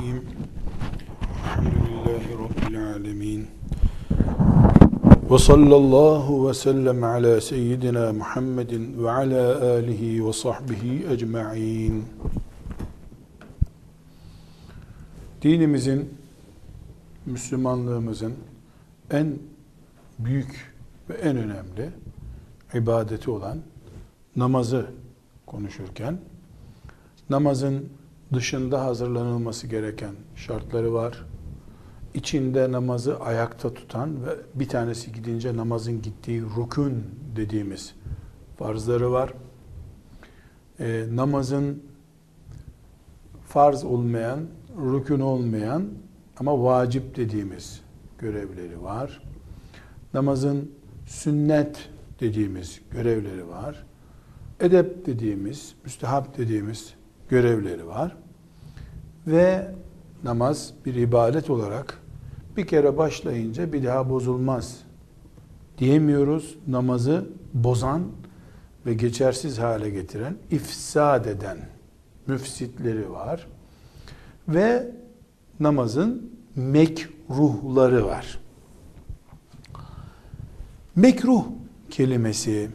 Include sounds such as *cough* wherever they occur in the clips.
Bismillahirrahmanirrahim. Elhamdülillahi Rabbil alemin. Ve sallallahu ve sellem ala seyyidina Muhammedin ve ala alihi ve sahbihi ecma'in. Dinimizin, Müslümanlığımızın en büyük ve en önemli ibadeti olan namazı konuşurken namazın dışında hazırlanılması gereken şartları var. İçinde namazı ayakta tutan ve bir tanesi gidince namazın gittiği rukun dediğimiz farzları var. E, namazın farz olmayan, rükün olmayan ama vacip dediğimiz görevleri var. Namazın sünnet dediğimiz görevleri var. Edep dediğimiz, müstehap dediğimiz görevleri var. Ve namaz bir ibadet olarak bir kere başlayınca bir daha bozulmaz diyemiyoruz. Namazı bozan ve geçersiz hale getiren, ifsad eden müfsitleri var. Ve namazın mekruhları var. Mekruh kelimesi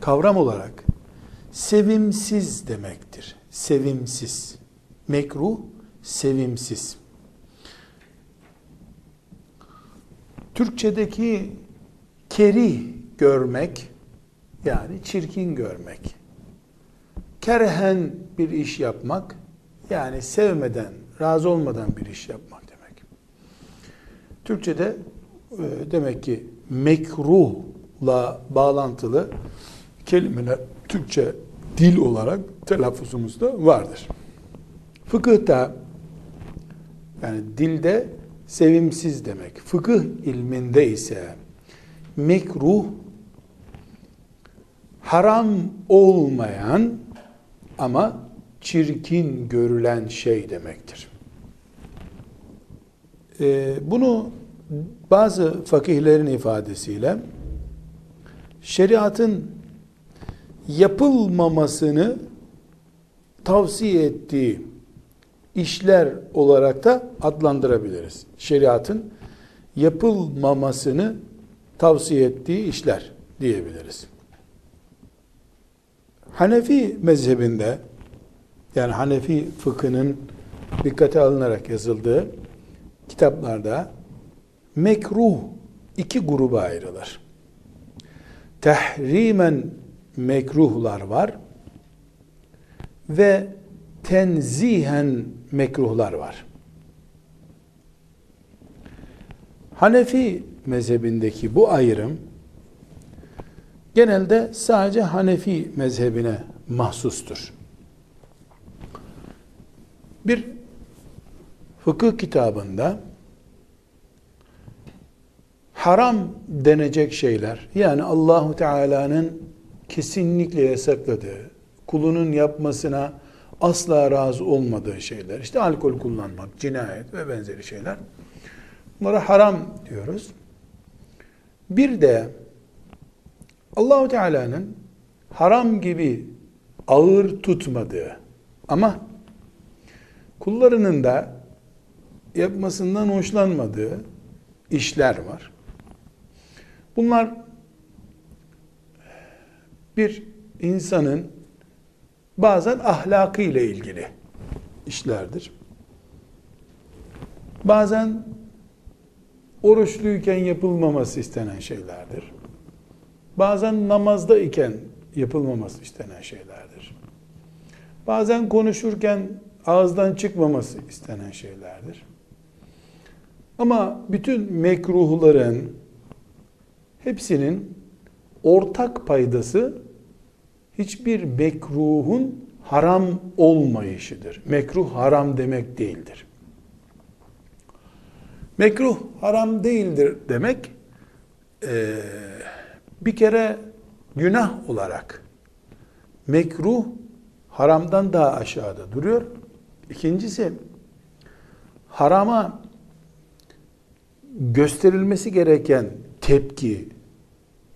kavram olarak sevimsiz demektir. Sevimsiz. Mekruh, sevimsiz. Türkçedeki keri görmek, yani çirkin görmek. Kerhen bir iş yapmak, yani sevmeden, razı olmadan bir iş yapmak demek. Türkçede e, demek ki mekruhla bağlantılı kelimeler Türkçe dil olarak telaffuzumuzda vardır. Fıkıhta yani dilde sevimsiz demek. Fıkıh ilminde ise mekruh haram olmayan ama çirkin görülen şey demektir. Ee, bunu bazı fakihlerin ifadesiyle şeriatın yapılmamasını tavsiye ettiği işler olarak da adlandırabiliriz. Şeriatın yapılmamasını tavsiye ettiği işler diyebiliriz. Hanefi mezhebinde yani Hanefi fıkhının dikkate alınarak yazıldığı kitaplarda mekruh iki gruba ayrılır. Tehrimen mekruhlar var ve tenzihen mekruhlar var. Hanefi mezhebindeki bu ayrım genelde sadece Hanefi mezhebine mahsustur. Bir fıkıh kitabında haram denecek şeyler yani Allahu Teala'nın kesinlikle yasakladığı, kulunun yapmasına asla razı olmadığı şeyler. İşte alkol kullanmak, cinayet ve benzeri şeyler. Bunlara haram diyoruz. Bir de Allahu Teala'nın haram gibi ağır tutmadığı ama kullarının da yapmasından hoşlanmadığı işler var. Bunlar bir insanın bazen ahlakı ile ilgili işlerdir. Bazen oruçluyken yapılmaması istenen şeylerdir. Bazen namazda iken yapılmaması istenen şeylerdir. Bazen konuşurken ağızdan çıkmaması istenen şeylerdir. Ama bütün mekruhların hepsinin ortak paydası hiçbir mekruhun haram olmayışıdır. Mekruh haram demek değildir. Mekruh haram değildir demek e, bir kere günah olarak mekruh haramdan daha aşağıda duruyor. İkincisi harama gösterilmesi gereken tepki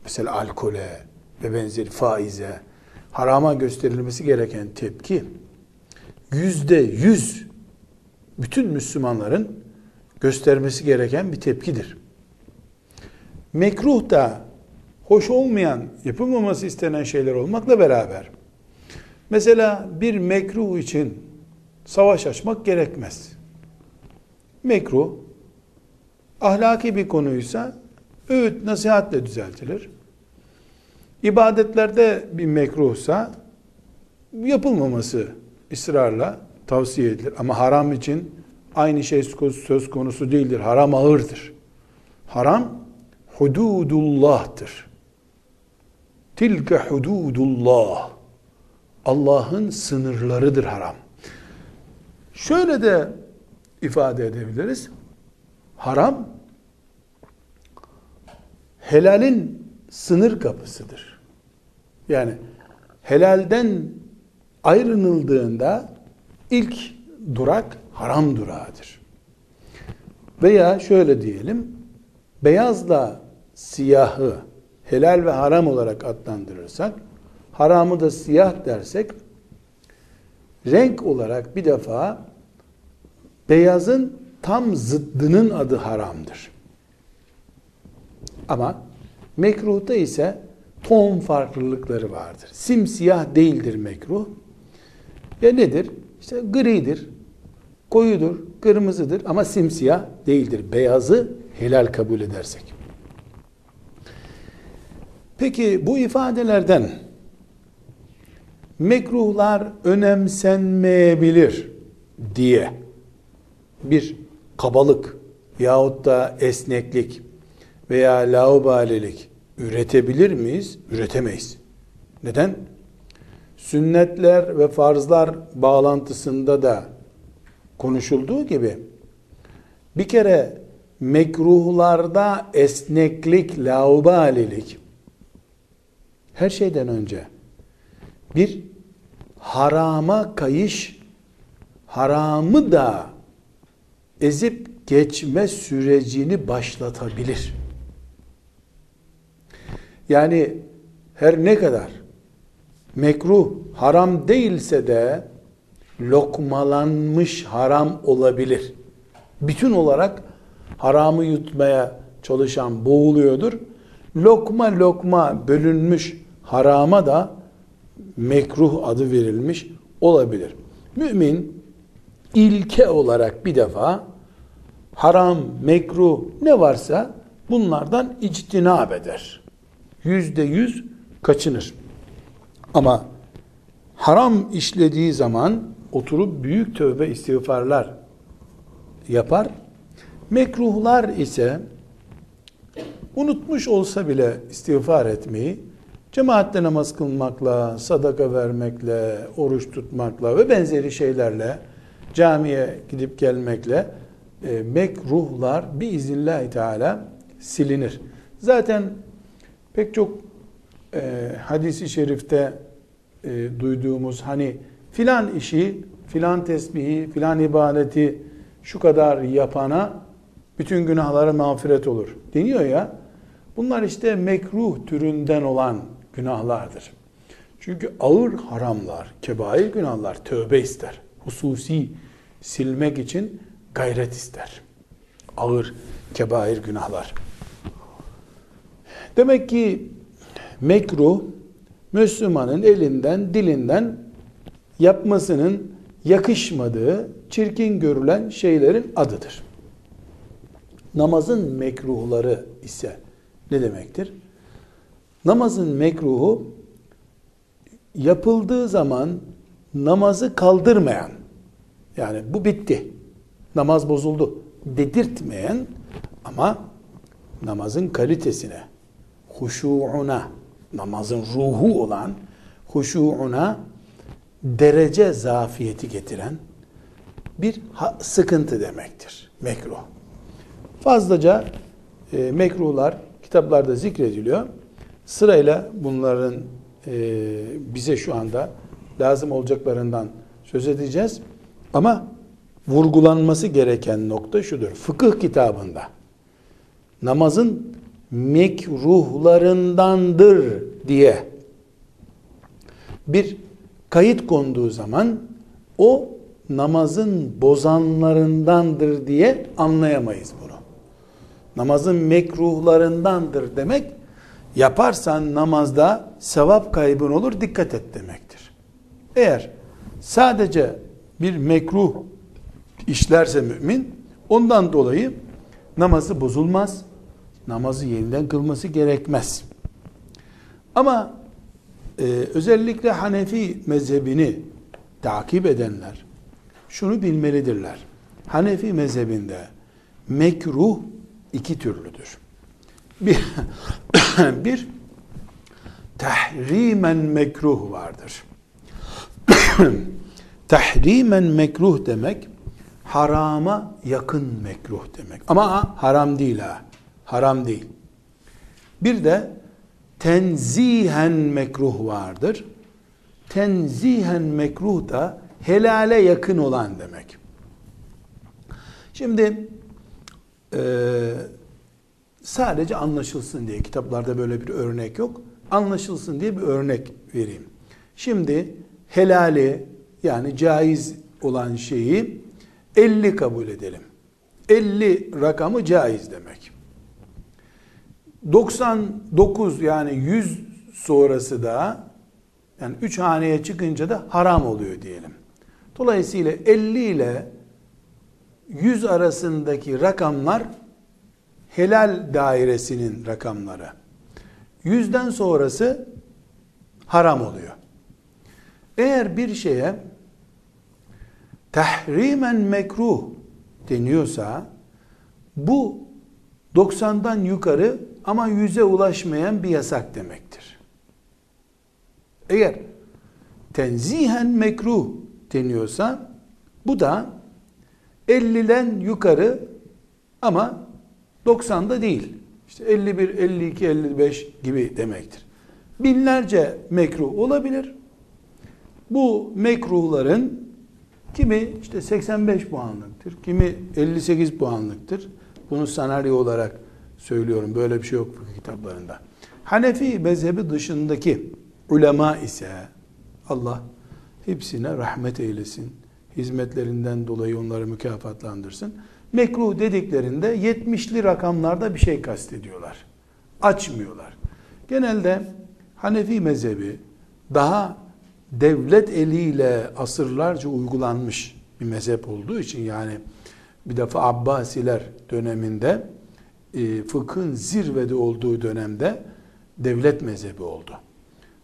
mesela alkole ve benzeri faize harama gösterilmesi gereken tepki yüzde yüz bütün Müslümanların göstermesi gereken bir tepkidir. Mekruh da hoş olmayan, yapılmaması istenen şeyler olmakla beraber mesela bir mekruh için savaş açmak gerekmez. Mekruh ahlaki bir konuysa öğüt nasihatle düzeltilir. İbadetlerde bir mekruhsa yapılmaması ısrarla tavsiye edilir. Ama haram için aynı şey söz konusu değildir. Haram ağırdır. Haram hududullah'tır. Tilke hududullah. Allah'ın sınırlarıdır haram. Şöyle de ifade edebiliriz. Haram helalin sınır kapısıdır. Yani helalden ayrınıldığında ilk durak haram durağıdır. Veya şöyle diyelim, beyazla siyahı helal ve haram olarak adlandırırsak, haramı da siyah dersek, renk olarak bir defa beyazın tam zıddının adı haramdır. Ama mekruhta ise ton farklılıkları vardır. Simsiyah değildir mekruh. Ya nedir? İşte gridir, koyudur, kırmızıdır ama simsiyah değildir. Beyazı helal kabul edersek. Peki bu ifadelerden mekruhlar önemsenmeyebilir diye bir kabalık yahut da esneklik veya laubalilik üretebilir miyiz? Üretemeyiz. Neden? Sünnetler ve farzlar bağlantısında da konuşulduğu gibi bir kere mekruhlarda esneklik, laubalilik her şeyden önce bir harama kayış, haramı da ezip geçme sürecini başlatabilir. Yani her ne kadar mekruh haram değilse de lokmalanmış haram olabilir. Bütün olarak haramı yutmaya çalışan boğuluyordur. Lokma lokma bölünmüş harama da mekruh adı verilmiş olabilir. Mümin ilke olarak bir defa haram, mekruh ne varsa bunlardan ictinab eder. Yüzde yüz kaçınır. Ama haram işlediği zaman oturup büyük tövbe istiğfarlar yapar. Mekruhlar ise unutmuş olsa bile istiğfar etmeyi cemaatle namaz kılmakla, sadaka vermekle, oruç tutmakla ve benzeri şeylerle camiye gidip gelmekle e, mekruhlar biiznillahü teala silinir. Zaten pek çok e, hadisi şerifte e, duyduğumuz hani filan işi, filan tesbihi, filan ibadeti şu kadar yapana bütün günahları mağfiret olur deniyor ya. Bunlar işte mekruh türünden olan günahlardır. Çünkü ağır haramlar, kebair günahlar tövbe ister. Hususi silmek için gayret ister. Ağır kebair günahlar. Demek ki mekruh Müslümanın elinden, dilinden yapmasının yakışmadığı, çirkin görülen şeylerin adıdır. Namazın mekruhları ise ne demektir? Namazın mekruhu yapıldığı zaman namazı kaldırmayan, yani bu bitti, namaz bozuldu dedirtmeyen ama namazın kalitesine, huşuuna, namazın ruhu olan huşuuna derece zafiyeti getiren bir sıkıntı demektir. Mekruh. Fazlaca e, mekruhlar kitaplarda zikrediliyor. Sırayla bunların e, bize şu anda lazım olacaklarından söz edeceğiz. Ama vurgulanması gereken nokta şudur. Fıkıh kitabında namazın mekruhlarındandır diye bir kayıt konduğu zaman o namazın bozanlarındandır diye anlayamayız bunu. Namazın mekruhlarındandır demek yaparsan namazda sevap kaybın olur dikkat et demektir. Eğer sadece bir mekruh işlerse mümin ondan dolayı namazı bozulmaz. Namazı yeniden kılması gerekmez. Ama e, özellikle Hanefi mezhebini takip edenler şunu bilmelidirler. Hanefi mezhebinde mekruh iki türlüdür. Bir, *coughs* bir tahrimen mekruh vardır. *coughs* tahrimen mekruh demek harama yakın mekruh demek. Ama haram değil ha. Haram değil. Bir de tenzihen mekruh vardır. Tenzihen mekruh da helale yakın olan demek. Şimdi e, sadece anlaşılsın diye kitaplarda böyle bir örnek yok. Anlaşılsın diye bir örnek vereyim. Şimdi helali yani caiz olan şeyi 50 kabul edelim. 50 rakamı caiz demek. 99 yani 100 sonrası da yani 3 haneye çıkınca da haram oluyor diyelim. Dolayısıyla 50 ile 100 arasındaki rakamlar helal dairesinin rakamları. Yüzden sonrası haram oluyor. Eğer bir şeye tahrimen mekruh deniyorsa bu 90'dan yukarı ama 100'e ulaşmayan bir yasak demektir. Eğer tenzihen mekruh deniyorsa bu da 50'den yukarı ama 90'da değil. İşte 51, 52, 55 gibi demektir. Binlerce mekruh olabilir. Bu mekruhların kimi işte 85 puanlıktır, kimi 58 puanlıktır. Bunu senaryo olarak söylüyorum. Böyle bir şey yok fıkıh kitaplarında. Hanefi mezhebi dışındaki ulema ise Allah hepsine rahmet eylesin. Hizmetlerinden dolayı onları mükafatlandırsın. Mekruh dediklerinde 70'li rakamlarda bir şey kastediyorlar. Açmıyorlar. Genelde Hanefi mezhebi daha devlet eliyle asırlarca uygulanmış bir mezhep olduğu için yani bir defa Abbasiler döneminde e, fıkhın zirvede olduğu dönemde devlet mezhebi oldu.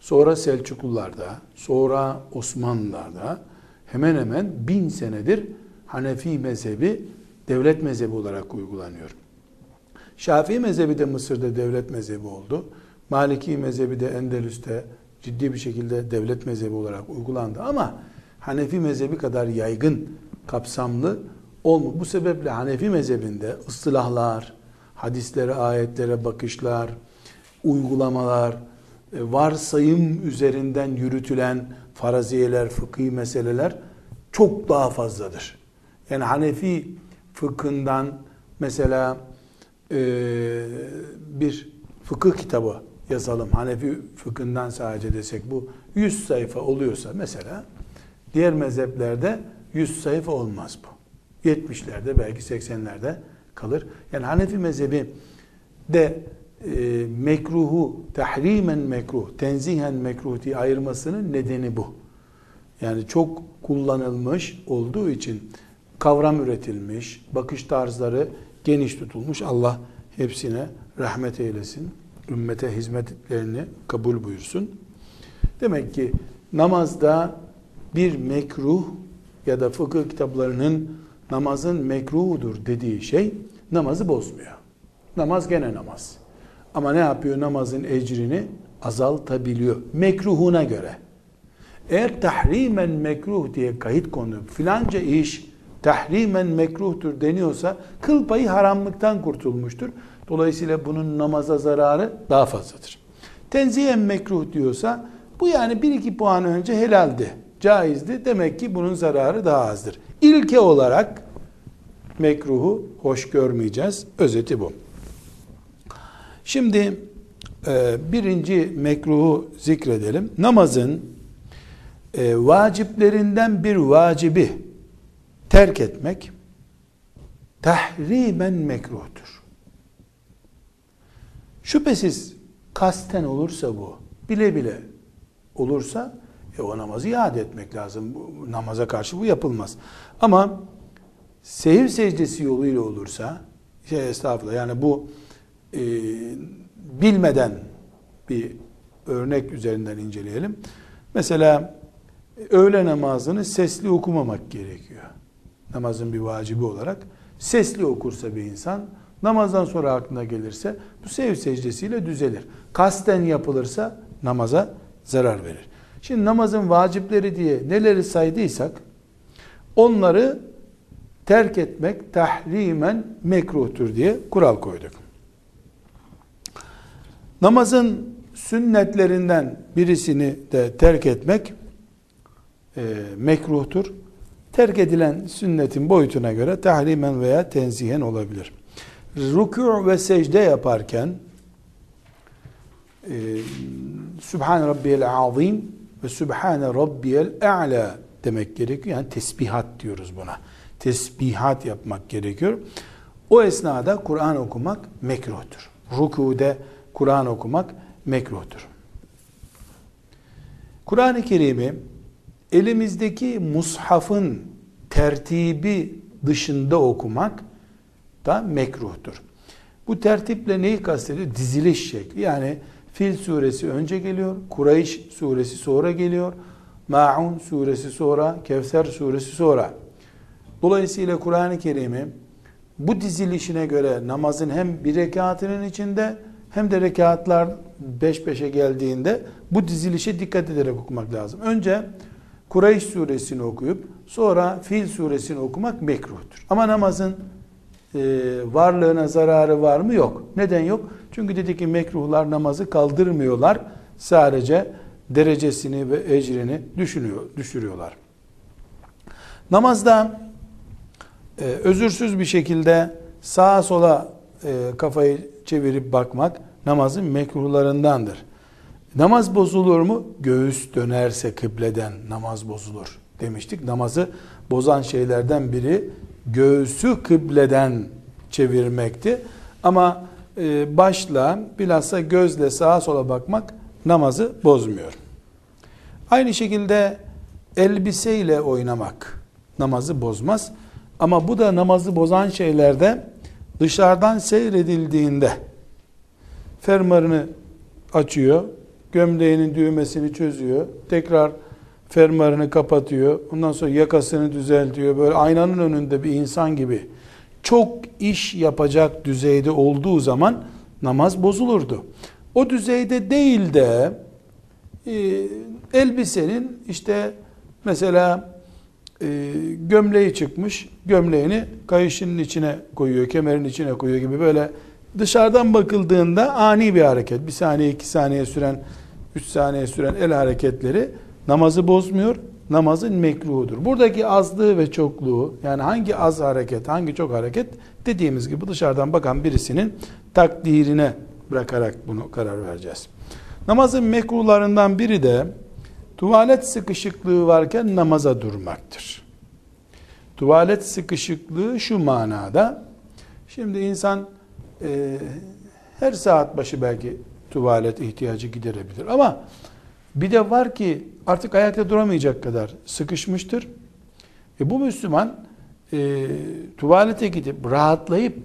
Sonra Selçuklularda, sonra Osmanlılarda hemen hemen bin senedir Hanefi mezhebi devlet mezhebi olarak uygulanıyor. Şafii mezhebi de Mısır'da devlet mezhebi oldu. Maliki mezhebi de Endülüs'te ciddi bir şekilde devlet mezhebi olarak uygulandı ama Hanefi mezhebi kadar yaygın, kapsamlı olmu. Bu sebeple Hanefi mezhebinde ıstılahlar, hadislere, ayetlere bakışlar, uygulamalar, e, varsayım üzerinden yürütülen faraziyeler, fıkhi meseleler çok daha fazladır. Yani Hanefi fıkhından mesela e, bir fıkıh kitabı yazalım. Hanefi fıkhından sadece desek bu 100 sayfa oluyorsa mesela diğer mezheplerde 100 sayfa olmaz bu. 70'lerde belki 80'lerde kalır. Yani Hanefi mezhebi de e, mekruhu tahrimen mekruh, tenzihen mekruh diye ayırmasının nedeni bu. Yani çok kullanılmış olduğu için kavram üretilmiş, bakış tarzları geniş tutulmuş. Allah hepsine rahmet eylesin. Ümmete hizmetlerini kabul buyursun. Demek ki namazda bir mekruh ya da fıkıh kitaplarının namazın mekruhudur dediği şey namazı bozmuyor. Namaz gene namaz. Ama ne yapıyor? Namazın ecrini azaltabiliyor. Mekruhuna göre. Eğer tahrimen mekruh diye kayıt konu filanca iş tahrimen mekruhtur deniyorsa kıl payı haramlıktan kurtulmuştur. Dolayısıyla bunun namaza zararı daha fazladır. Tenzihen mekruh diyorsa bu yani bir iki puan önce helaldi, caizdi. Demek ki bunun zararı daha azdır. İlke olarak mekruhu hoş görmeyeceğiz. Özeti bu. Şimdi e, birinci mekruhu zikredelim. Namazın e, vaciplerinden bir vacibi terk etmek tahrimen mekruhtur. Şüphesiz kasten olursa bu, bile bile olursa e o namazı iade etmek lazım. Bu, namaza karşı bu yapılmaz. Ama sehiv secdesi yoluyla olursa şey estağfurullah yani bu e, bilmeden bir örnek üzerinden inceleyelim. Mesela öğle namazını sesli okumamak gerekiyor. Namazın bir vacibi olarak. Sesli okursa bir insan namazdan sonra aklına gelirse bu sev secdesiyle düzelir. Kasten yapılırsa namaza zarar verir. Şimdi namazın vacipleri diye neleri saydıysak onları terk etmek tahrimen mekruhtur diye kural koyduk. Namazın sünnetlerinden birisini de terk etmek e, mekruhtur. Terk edilen sünnetin boyutuna göre tahrimen veya tenzihen olabilir. Rükû ve secde yaparken e, Sübhane Rabbiyel Azim ve Sübhane Rabbiyel A'la demek gerekiyor. Yani tesbihat diyoruz buna. Tesbihat yapmak gerekiyor. O esnada Kur'an okumak mekruhtur. Rükude Kur'an okumak mekruhtur. Kur'an-ı Kerim'i elimizdeki mushafın tertibi dışında okumak da mekruhtur. Bu tertiple neyi kastediyor? Diziliş şekli. Yani Fil suresi önce geliyor, Kureyş suresi sonra geliyor, Ma'un suresi sonra, Kevser suresi sonra. Dolayısıyla Kur'an-ı Kerim'i bu dizilişine göre namazın hem bir rekatının içinde hem de rekatlar beş peşe geldiğinde bu dizilişe dikkat ederek okumak lazım. Önce Kureyş suresini okuyup sonra Fil suresini okumak mekruhtur. Ama namazın e, varlığına zararı var mı? Yok. Neden yok? Çünkü dedi ki mekruhlar namazı kaldırmıyorlar. Sadece derecesini ve ecrini düşünüyor, düşürüyorlar. Namazda e, özürsüz bir şekilde sağa sola e, kafayı çevirip bakmak namazın mekruhlarındandır. Namaz bozulur mu? Göğüs dönerse kıbleden namaz bozulur demiştik. Namazı bozan şeylerden biri göğsü kıbleden çevirmekti. Ama e, başla bilhassa gözle sağa sola bakmak namazı bozmuyor. Aynı şekilde elbiseyle oynamak namazı bozmaz. Ama bu da namazı bozan şeylerde dışarıdan seyredildiğinde fermarını açıyor, gömleğinin düğmesini çözüyor, tekrar fermarını kapatıyor, ondan sonra yakasını düzeltiyor, böyle aynanın önünde bir insan gibi çok iş yapacak düzeyde olduğu zaman namaz bozulurdu. O düzeyde değil de e, elbisenin işte mesela e, gömleği çıkmış, gömleğini kayışının içine koyuyor, kemerin içine koyuyor gibi böyle dışarıdan bakıldığında ani bir hareket, bir saniye, iki saniye süren, üç saniye süren el hareketleri namazı bozmuyor, namazın mekruhudur. Buradaki azlığı ve çokluğu yani hangi az hareket, hangi çok hareket dediğimiz gibi dışarıdan bakan birisinin takdirine bırakarak bunu karar vereceğiz. Namazın mekruhlarından biri de tuvalet sıkışıklığı varken namaza durmaktır. Tuvalet sıkışıklığı şu manada şimdi insan e, her saat başı belki tuvalet ihtiyacı giderebilir ama bir de var ki artık ayakta duramayacak kadar sıkışmıştır. E bu Müslüman e, tuvalete gidip rahatlayıp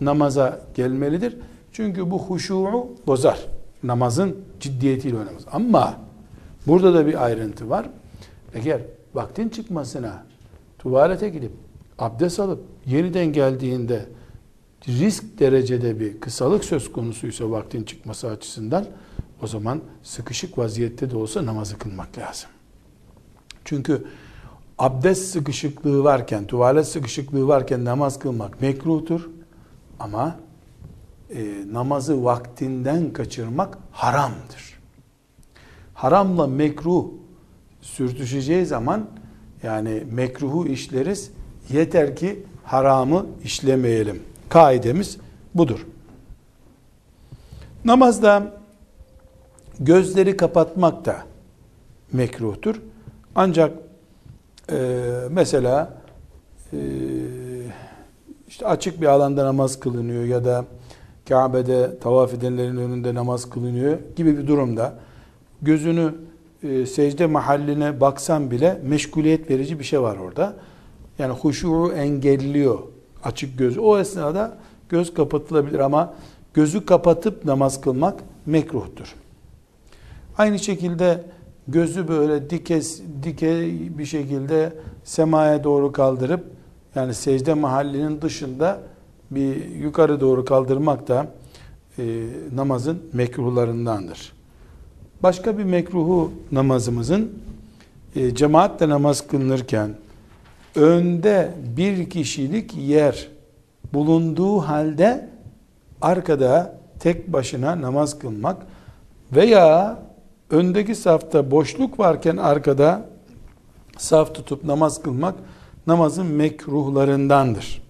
namaza gelmelidir. Çünkü bu huşu'u bozar. Namazın ciddiyetiyle oynamaz. Ama burada da bir ayrıntı var. Eğer vaktin çıkmasına tuvalete gidip abdest alıp yeniden geldiğinde risk derecede bir kısalık söz konusuysa vaktin çıkması açısından o zaman sıkışık vaziyette de olsa namazı kılmak lazım. Çünkü abdest sıkışıklığı varken, tuvalet sıkışıklığı varken namaz kılmak mekruhtur. Ama e, namazı vaktinden kaçırmak haramdır. Haramla mekruh sürtüşeceği zaman yani mekruhu işleriz. Yeter ki haramı işlemeyelim. Kaidemiz budur. Namazda gözleri kapatmak da mekruhtur. Ancak e, mesela e, işte açık bir alanda namaz kılınıyor ya da Kabe'de tavaf edenlerin önünde namaz kılınıyor gibi bir durumda gözünü e, secde mahalline baksan bile meşguliyet verici bir şey var orada. Yani huşuğu engelliyor açık göz. O esnada göz kapatılabilir ama gözü kapatıp namaz kılmak mekruhtur. Aynı şekilde gözü böyle dike, dike bir şekilde semaya doğru kaldırıp yani secde mahallinin dışında bir yukarı doğru kaldırmak da e, namazın mekruhlarındandır. Başka bir mekruhu namazımızın e, cemaatle namaz kılınırken önde bir kişilik yer bulunduğu halde arkada tek başına namaz kılmak veya öndeki safta boşluk varken arkada saf tutup namaz kılmak namazın mekruhlarındandır.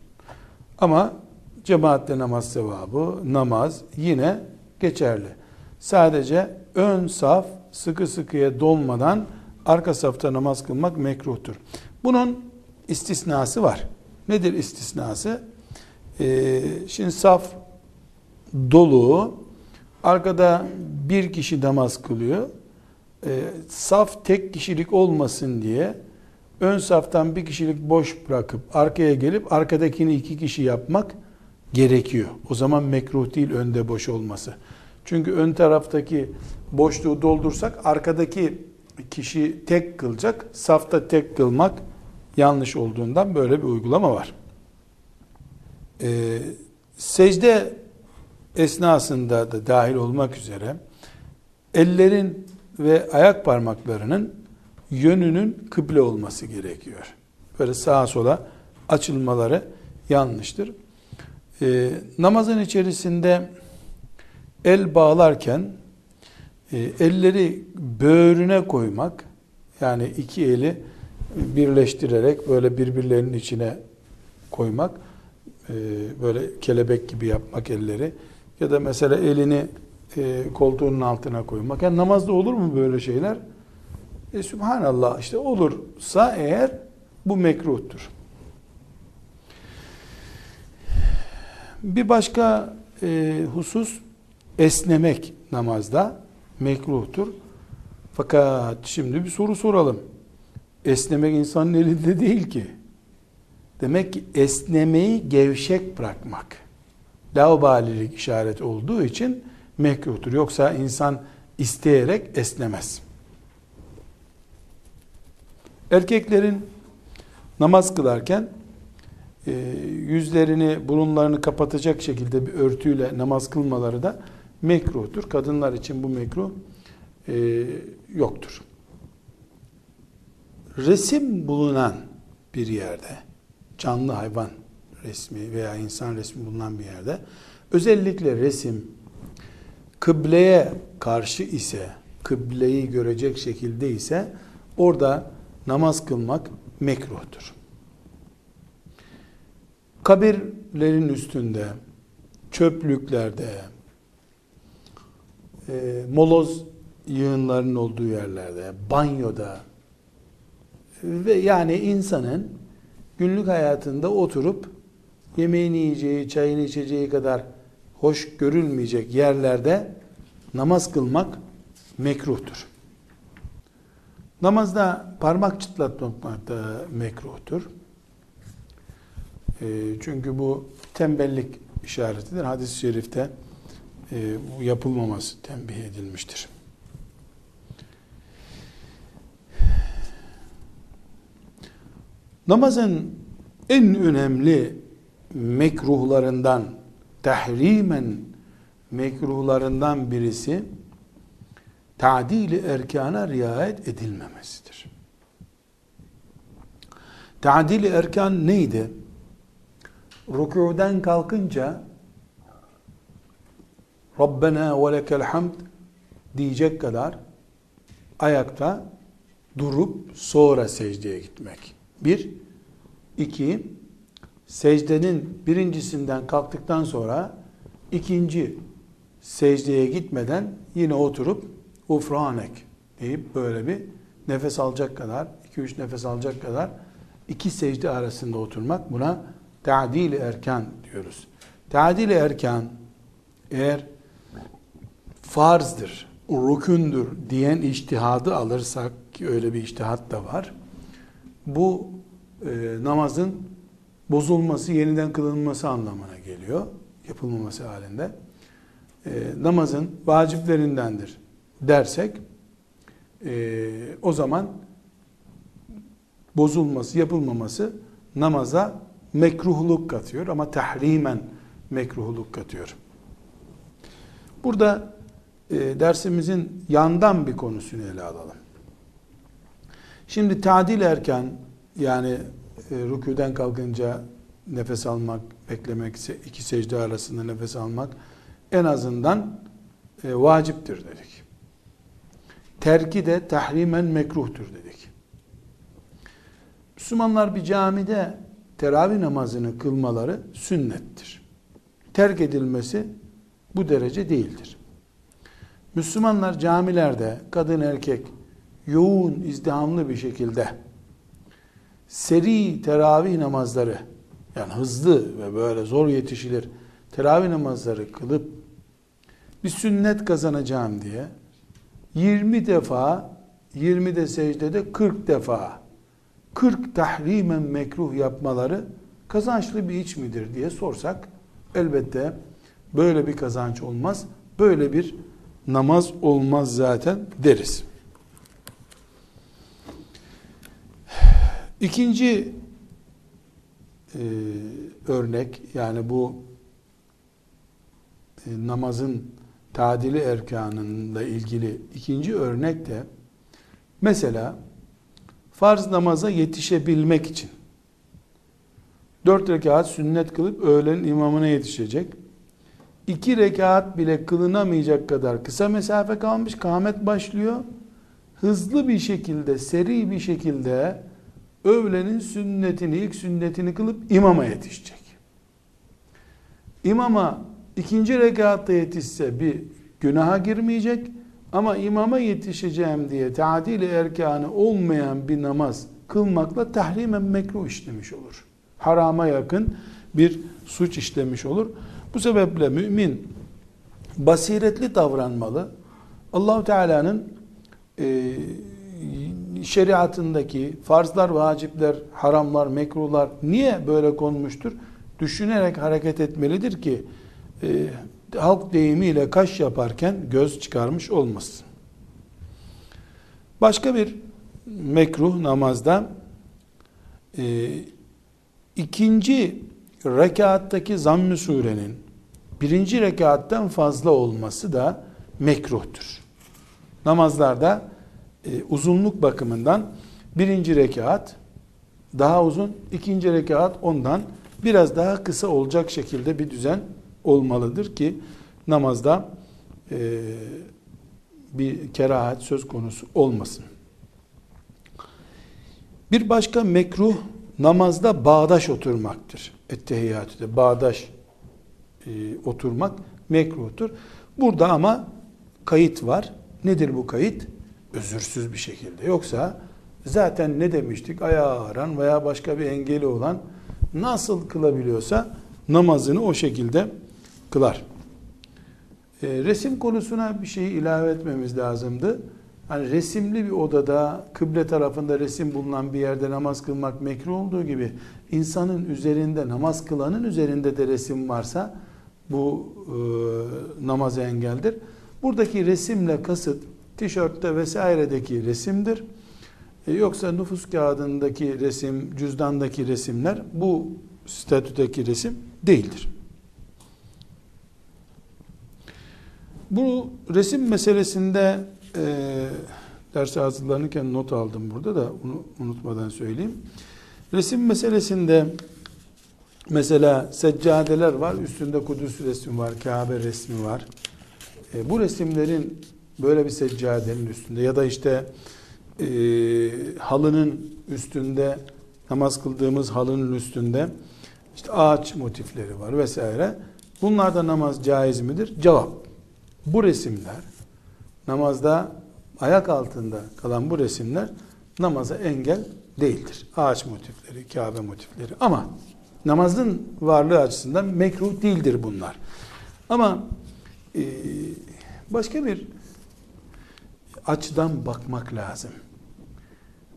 Ama cemaatle namaz sevabı, namaz yine geçerli. Sadece ön saf sıkı sıkıya dolmadan arka safta namaz kılmak mekruhtur. Bunun istisnası var. Nedir istisnası? Ee, şimdi saf dolu, arkada bir kişi namaz kılıyor. Ee, saf tek kişilik olmasın diye ön saftan bir kişilik boş bırakıp arkaya gelip arkadakini iki kişi yapmak gerekiyor. O zaman mekruh değil önde boş olması. Çünkü ön taraftaki boşluğu doldursak arkadaki kişi tek kılacak. Safta tek kılmak yanlış olduğundan böyle bir uygulama var. Ee, secde esnasında da dahil olmak üzere ellerin ve ayak parmaklarının yönünün kıble olması gerekiyor. Böyle sağa sola açılmaları yanlıştır. Ee, namazın içerisinde el bağlarken e, elleri böğrüne koymak yani iki eli birleştirerek böyle birbirlerinin içine koymak e, böyle kelebek gibi yapmak elleri ya da mesela elini e, koltuğunun altına koymak. Yani namazda olur mu böyle şeyler? E, Subhanallah işte olursa eğer bu mekruhtur. Bir başka e, husus esnemek namazda mekruhtur. Fakat şimdi bir soru soralım. Esnemek insanın elinde değil ki. Demek ki esnemeyi gevşek bırakmak. Laubalilik işareti olduğu için mekruhtur. Yoksa insan isteyerek esnemez. Erkeklerin namaz kılarken yüzlerini, burunlarını kapatacak şekilde bir örtüyle namaz kılmaları da mekruhtur. Kadınlar için bu mekruh e, yoktur. Resim bulunan bir yerde, canlı hayvan resmi veya insan resmi bulunan bir yerde, özellikle resim kıbleye karşı ise, kıbleyi görecek şekilde ise, orada namaz kılmak mekruhtur. Kabirlerin üstünde, çöplüklerde, e, moloz yığınlarının olduğu yerlerde, banyoda ve yani insanın günlük hayatında oturup yemeğini yiyeceği, çayını içeceği kadar hoş görülmeyecek yerlerde namaz kılmak mekruhtur. Namazda parmak çıtlatmak da mekruhtur. E, çünkü bu tembellik işaretidir. Hadis-i şerifte e, bu yapılmaması tembih edilmiştir. Namazın en önemli mekruhlarından, tahrimen mekruhlarından birisi tadili erkana riayet edilmemesidir. Tadili erkan neydi? Rükûden kalkınca Rabbena ve lekel hamd diyecek kadar ayakta durup sonra secdeye gitmek. Bir. iki secdenin birincisinden kalktıktan sonra ikinci secdeye gitmeden yine oturup ufranek deyip böyle bir nefes alacak kadar, iki üç nefes alacak kadar iki secde arasında oturmak buna ta'dil erkan diyoruz. Ta'dil erkan eğer farzdır, rükündür diyen iştihadı alırsak ki öyle bir iştihat da var. Bu e, namazın bozulması, yeniden kılınması anlamına geliyor. Yapılmaması halinde. E, namazın vaciplerindendir dersek e, o zaman bozulması, yapılmaması namaza mekruhluk katıyor ama tahrimen mekruhluk katıyor. Burada e, dersimizin yandan bir konusunu ele alalım. Şimdi tadil erken yani e, rüküden kalkınca nefes almak, beklemek, iki secde arasında nefes almak en azından e, vaciptir dedik. Terki de tahrimen mekruhtur dedik. Müslümanlar bir camide teravih namazını kılmaları sünnettir. Terk edilmesi bu derece değildir. Müslümanlar camilerde kadın erkek yoğun izdihamlı bir şekilde seri teravih namazları yani hızlı ve böyle zor yetişilir teravih namazları kılıp bir sünnet kazanacağım diye 20 defa 20 de secdede 40 defa 40 tahrimen mekruh yapmaları kazançlı bir iç midir diye sorsak elbette böyle bir kazanç olmaz. Böyle bir namaz olmaz zaten deriz. İkinci e, örnek yani bu e, namazın tadili erkanında ilgili ikinci örnek de mesela farz namaza yetişebilmek için dört rekat sünnet kılıp öğlen imamına yetişecek. iki rekat bile kılınamayacak kadar kısa mesafe kalmış. Kâhmet başlıyor. Hızlı bir şekilde, seri bir şekilde öğlenin sünnetini, ilk sünnetini kılıp imama yetişecek. İmama ikinci rekatta yetişse bir günaha girmeyecek ama imama yetişeceğim diye tadil erkanı olmayan bir namaz kılmakla tahrimen mekruh işlemiş olur. Harama yakın bir suç işlemiş olur. Bu sebeple mümin basiretli davranmalı. Allahu Teala'nın e, şeriatındaki farzlar, vacipler, haramlar, mekruhlar niye böyle konmuştur? Düşünerek hareket etmelidir ki e, halk deyimiyle kaş yaparken göz çıkarmış olmasın. Başka bir mekruh namazda e, ikinci rekattaki zamm-ı surenin birinci rekattan fazla olması da mekruhtur. Namazlarda e, uzunluk bakımından birinci rekat daha uzun, ikinci rekat ondan biraz daha kısa olacak şekilde bir düzen olmalıdır ki namazda e, bir kerahat söz konusu olmasın. Bir başka mekruh namazda bağdaş oturmaktır. Ettehiyyatüde bağdaş e, oturmak mekruhtur. Burada ama kayıt var. Nedir bu kayıt? Özürsüz bir şekilde. Yoksa zaten ne demiştik? Ayağı ağıran veya başka bir engeli olan nasıl kılabiliyorsa namazını o şekilde kılar. E, resim konusuna bir şey ilave etmemiz lazımdı. Hani resimli bir odada kıble tarafında resim bulunan bir yerde namaz kılmak mekruh olduğu gibi insanın üzerinde namaz kılanın üzerinde de resim varsa bu e, namaza engeldir. Buradaki resimle kasıt tişörtte vesairedeki resimdir. E, yoksa nüfus kağıdındaki resim, cüzdandaki resimler bu statüdeki resim değildir. Bu resim meselesinde e, derse hazırlanırken not aldım burada da onu unutmadan söyleyeyim. Resim meselesinde mesela seccadeler var, üstünde Kudüs resmi var, Kabe resmi var. E, bu resimlerin böyle bir seccadenin üstünde ya da işte e, halının üstünde namaz kıldığımız halının üstünde işte ağaç motifleri var vesaire. Bunlarda namaz caiz midir? Cevap bu resimler namazda ayak altında kalan bu resimler namaza engel değildir. Ağaç motifleri, Kabe motifleri ama namazın varlığı açısından mekruh değildir bunlar. Ama e, başka bir açıdan bakmak lazım.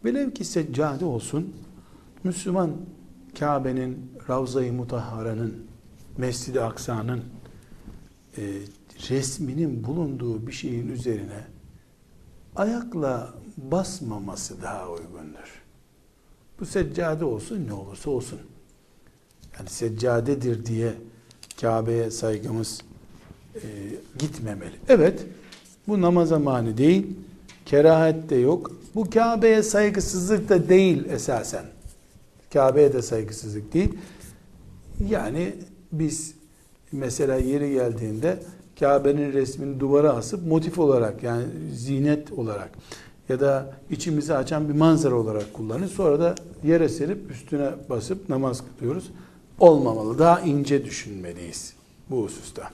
Velev ki seccade olsun, Müslüman Kabe'nin, Ravza-i Mutahhara'nın, Mescid-i Aksa'nın e, resminin bulunduğu bir şeyin üzerine ayakla basmaması daha uygundur. Bu seccade olsun ne olursa olsun. Yani seccadedir diye Kabe'ye saygımız e, gitmemeli. Evet, bu namaza mani değil, kerahet de yok. Bu Kabe'ye saygısızlık da değil esasen. Kabe'ye de saygısızlık değil. Yani biz mesela yeri geldiğinde Kabe'nin resmini duvara asıp motif olarak yani zinet olarak ya da içimizi açan bir manzara olarak kullanır. Sonra da yere serip üstüne basıp namaz kılıyoruz. Olmamalı. Daha ince düşünmeliyiz bu hususta.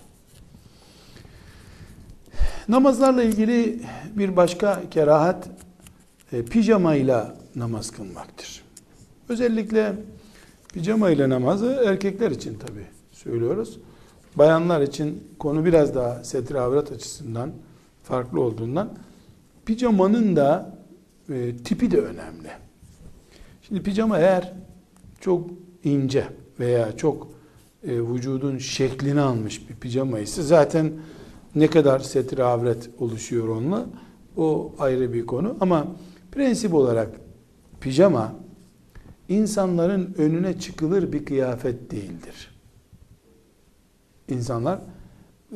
Namazlarla ilgili bir başka kerahat e, pijamayla namaz kılmaktır. Özellikle pijama ile namazı erkekler için tabi söylüyoruz. Bayanlar için konu biraz daha setre avrat açısından farklı olduğundan pijamanın da e, tipi de önemli. Şimdi pijama eğer çok ince veya çok e, vücudun şeklini almış bir pijama ise zaten ne kadar setre avret oluşuyor onunla o ayrı bir konu ama prensip olarak pijama insanların önüne çıkılır bir kıyafet değildir. İnsanlar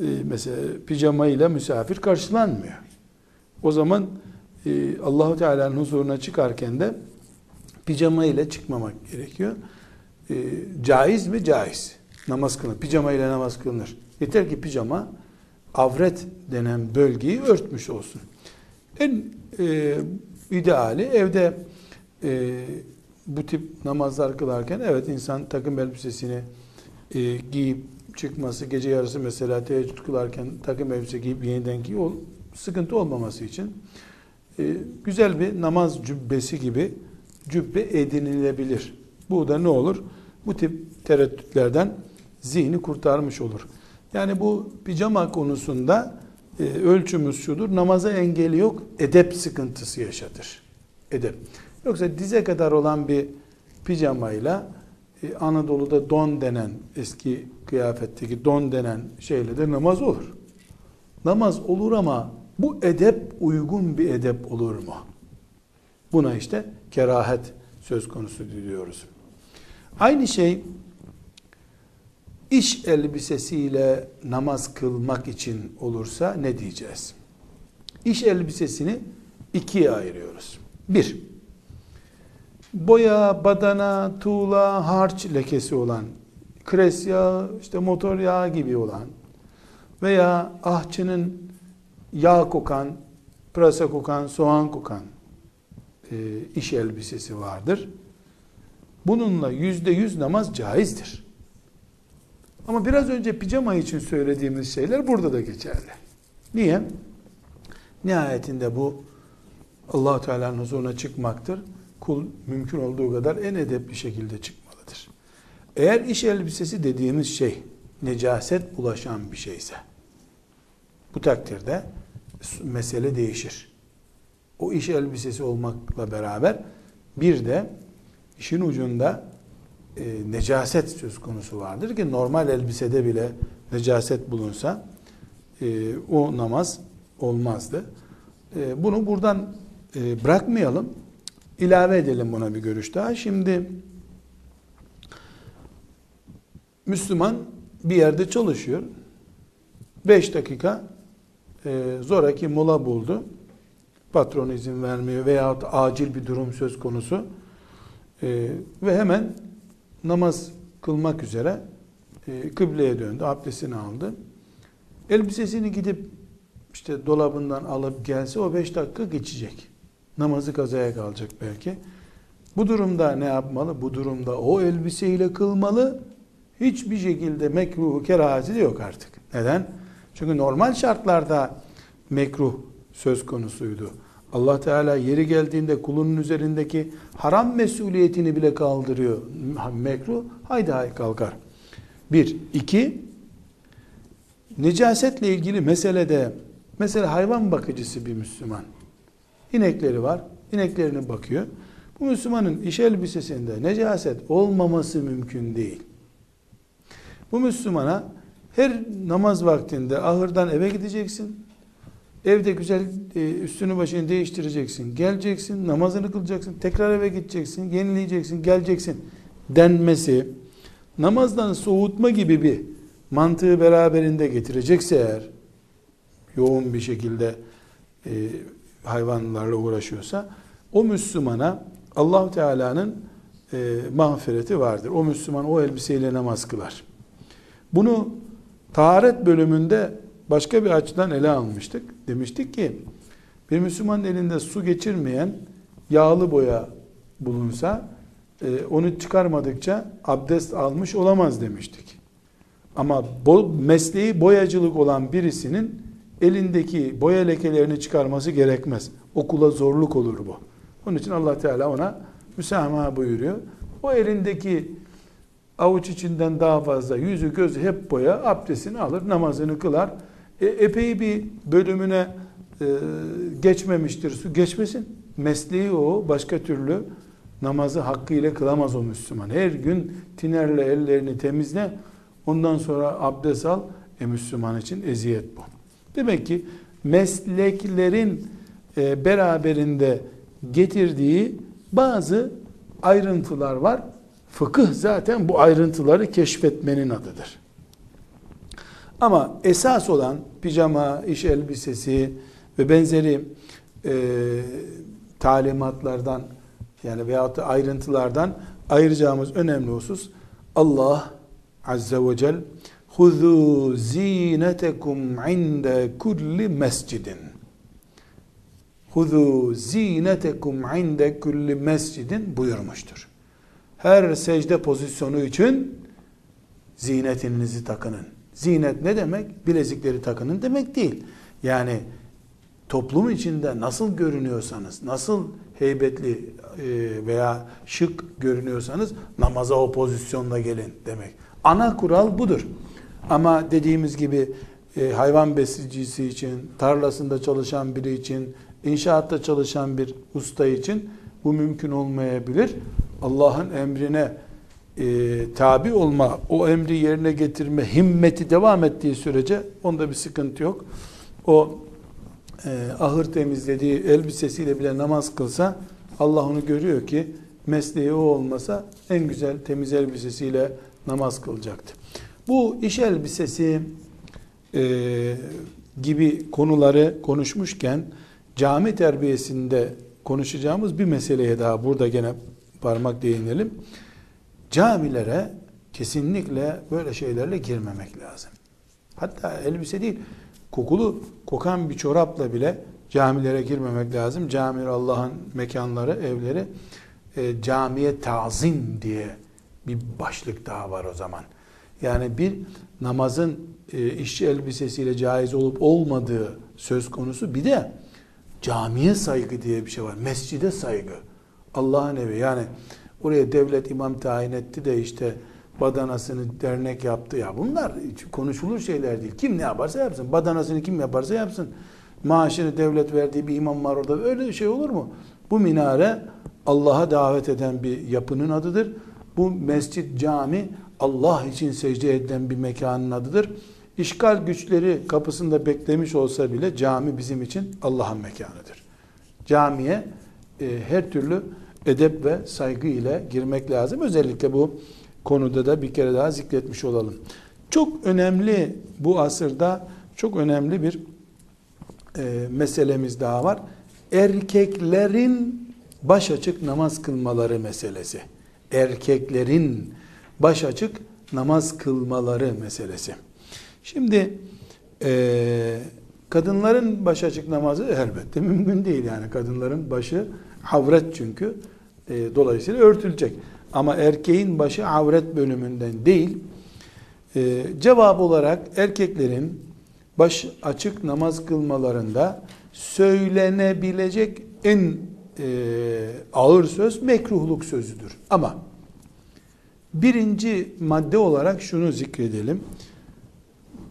e, mesela pijama ile misafir karşılanmıyor. O zaman e, Allahu Teala'nın huzuruna çıkarken de pijama ile çıkmamak gerekiyor. E, caiz mi? Caiz. Namaz kılınır. Pijama ile namaz kılınır. Yeter ki pijama avret denen bölgeyi örtmüş olsun. En e, ideali evde e, bu tip namazlar kılarken evet insan takım elbisesini e, giyip çıkması, gece yarısı mesela teheccüd kılarken takım elbise giyip yeniden giy, ol, sıkıntı olmaması için e, güzel bir namaz cübbesi gibi cübbe edinilebilir. Bu da ne olur? Bu tip tereddütlerden zihni kurtarmış olur. Yani bu pijama konusunda e, ölçümüz şudur. Namaza engeli yok. Edep sıkıntısı yaşatır. Edep. Yoksa dize kadar olan bir pijamayla e, Anadolu'da don denen eski kıyafetteki don denen şeyle de namaz olur. Namaz olur ama bu edep uygun bir edep olur mu? Buna işte kerahet söz konusu diyoruz. Aynı şey iş elbisesiyle namaz kılmak için olursa ne diyeceğiz? İş elbisesini ikiye ayırıyoruz. Bir, boya, badana, tuğla, harç lekesi olan, kres yağı, işte motor yağı gibi olan veya ahçının yağ kokan, pırasa kokan, soğan kokan e, iş elbisesi vardır. Bununla yüzde yüz namaz caizdir. Ama biraz önce pijama için söylediğimiz şeyler burada da geçerli. Niye? Nihayetinde bu allah Teala'nın huzuruna çıkmaktır. Kul mümkün olduğu kadar en edepli şekilde çıkmalıdır. Eğer iş elbisesi dediğimiz şey necaset bulaşan bir şeyse bu takdirde mesele değişir. O iş elbisesi olmakla beraber bir de işin ucunda e, necaset söz konusu vardır ki normal elbisede bile necaset bulunsa e, o namaz olmazdı. E, bunu buradan e, bırakmayalım. İlave edelim buna bir görüş daha. Şimdi Müslüman bir yerde çalışıyor. 5 dakika e, zoraki mola buldu. Patron izin vermiyor veyahut acil bir durum söz konusu. E, ve hemen namaz kılmak üzere e, kıbleye döndü, abdestini aldı. Elbisesini gidip işte dolabından alıp gelse o beş dakika geçecek. Namazı kazaya kalacak belki. Bu durumda ne yapmalı? Bu durumda o elbiseyle kılmalı. Hiçbir şekilde mekruhu kerahati de yok artık. Neden? Çünkü normal şartlarda mekruh söz konusuydu. Allah Teala yeri geldiğinde kulunun üzerindeki haram mesuliyetini bile kaldırıyor. Mekruh haydi hay kalkar. Bir. iki Necasetle ilgili meselede mesela hayvan bakıcısı bir Müslüman. İnekleri var. ineklerine bakıyor. Bu Müslümanın iş elbisesinde necaset olmaması mümkün değil. Bu Müslümana her namaz vaktinde ahırdan eve gideceksin. Evde güzel e, üstünü başını değiştireceksin. Geleceksin, namazını kılacaksın. Tekrar eve gideceksin, yenileyeceksin, geleceksin denmesi namazdan soğutma gibi bir mantığı beraberinde getirecekse eğer yoğun bir şekilde e, hayvanlarla uğraşıyorsa o Müslümana allah Teala'nın e, mağfireti vardır. O Müslüman o elbiseyle namaz kılar. Bunu taharet bölümünde başka bir açıdan ele almıştık. Demiştik ki bir Müslüman elinde su geçirmeyen yağlı boya bulunsa e, onu çıkarmadıkça abdest almış olamaz demiştik. Ama bo, mesleği boyacılık olan birisinin elindeki boya lekelerini çıkarması gerekmez. Okula zorluk olur bu. Onun için Allah Teala ona müsamaha buyuruyor. O elindeki avuç içinden daha fazla yüzü gözü hep boya abdestini alır namazını kılar. E, epey bir bölümüne e, geçmemiştir su geçmesin. Mesleği o başka türlü namazı hakkıyla kılamaz o Müslüman. Her gün tinerle ellerini temizle ondan sonra abdest al. E Müslüman için eziyet bu. Demek ki mesleklerin e, beraberinde getirdiği bazı ayrıntılar var. Fıkıh zaten bu ayrıntıları keşfetmenin adıdır. Ama esas olan pijama, iş elbisesi ve benzeri e, talimatlardan yani veyahut da ayrıntılardan ayıracağımız önemli husus Allah Azze ve Celle Huzu zinetekum inde kulli mescidin. Huzu zinetekum inde kulli mescidin buyurmuştur. Her secde pozisyonu için zinetinizi takının. Zinet ne demek? Bilezikleri takının demek değil. Yani toplum içinde nasıl görünüyorsanız, nasıl heybetli e, veya şık görünüyorsanız namaza o pozisyonda gelin demek. Ana kural budur. Ama dediğimiz gibi e, hayvan besicisi için, tarlasında çalışan biri için, inşaatta çalışan bir usta için bu mümkün olmayabilir. Allah'ın emrine e, tabi olma, o emri yerine getirme himmeti devam ettiği sürece onda bir sıkıntı yok. O e, ahır temizlediği elbisesiyle bile namaz kılsa Allah onu görüyor ki mesleği o olmasa en güzel temiz elbisesiyle namaz kılacaktı. Bu iş elbisesi e, gibi konuları konuşmuşken cami terbiyesinde konuşacağımız bir meseleye daha burada gene parmak değinelim. Camilere kesinlikle böyle şeylerle girmemek lazım. Hatta elbise değil, kokulu, kokan bir çorapla bile camilere girmemek lazım. Camiler Allah'ın mekanları, evleri e, camiye tazim diye bir başlık daha var o zaman. Yani bir namazın e, işçi elbisesiyle caiz olup olmadığı söz konusu. Bir de camiye saygı diye bir şey var. Mescide saygı. Allah'ın evi. Yani oraya devlet imam tayin etti de işte badanasını dernek yaptı. Ya bunlar konuşulur şeyler değil. Kim ne yaparsa yapsın. Badanasını kim yaparsa yapsın. Maaşını devlet verdiği bir imam var orada. Öyle bir şey olur mu? Bu minare Allah'a davet eden bir yapının adıdır. Bu mescit, cami Allah için secde edilen bir mekanın adıdır. İşgal güçleri kapısında beklemiş olsa bile cami bizim için Allah'ın mekanıdır. Camiye e, her türlü edep ve saygı ile girmek lazım. Özellikle bu konuda da bir kere daha zikretmiş olalım. Çok önemli bu asırda çok önemli bir e, meselemiz daha var. Erkeklerin baş açık namaz kılmaları meselesi. Erkeklerin baş açık namaz kılmaları meselesi. Şimdi e, kadınların baş açık namazı elbette mümkün değil yani kadınların başı avret çünkü e, dolayısıyla örtülecek. Ama erkeğin başı avret bölümünden değil. E, cevap olarak erkeklerin baş açık namaz kılmalarında söylenebilecek en e, ağır söz mekruhluk sözüdür. Ama birinci madde olarak şunu zikredelim.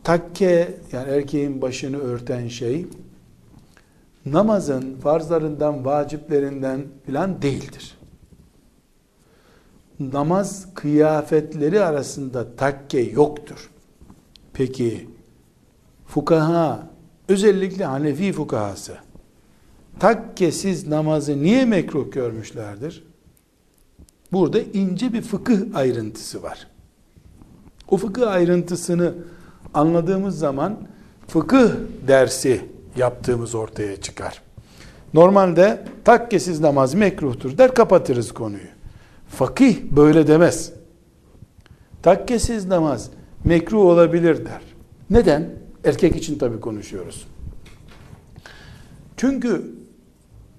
Takke yani erkeğin başını örten şey namazın farzlarından, vaciplerinden filan değildir. Namaz kıyafetleri arasında takke yoktur. Peki fukaha özellikle Hanefi fukahası takkesiz namazı niye mekruh görmüşlerdir? Burada ince bir fıkıh ayrıntısı var. O fıkıh ayrıntısını anladığımız zaman fıkıh dersi yaptığımız ortaya çıkar. Normalde takkesiz namaz mekruhtur der kapatırız konuyu. Fakih böyle demez. Takkesiz namaz mekruh olabilir der. Neden? Erkek için tabi konuşuyoruz. Çünkü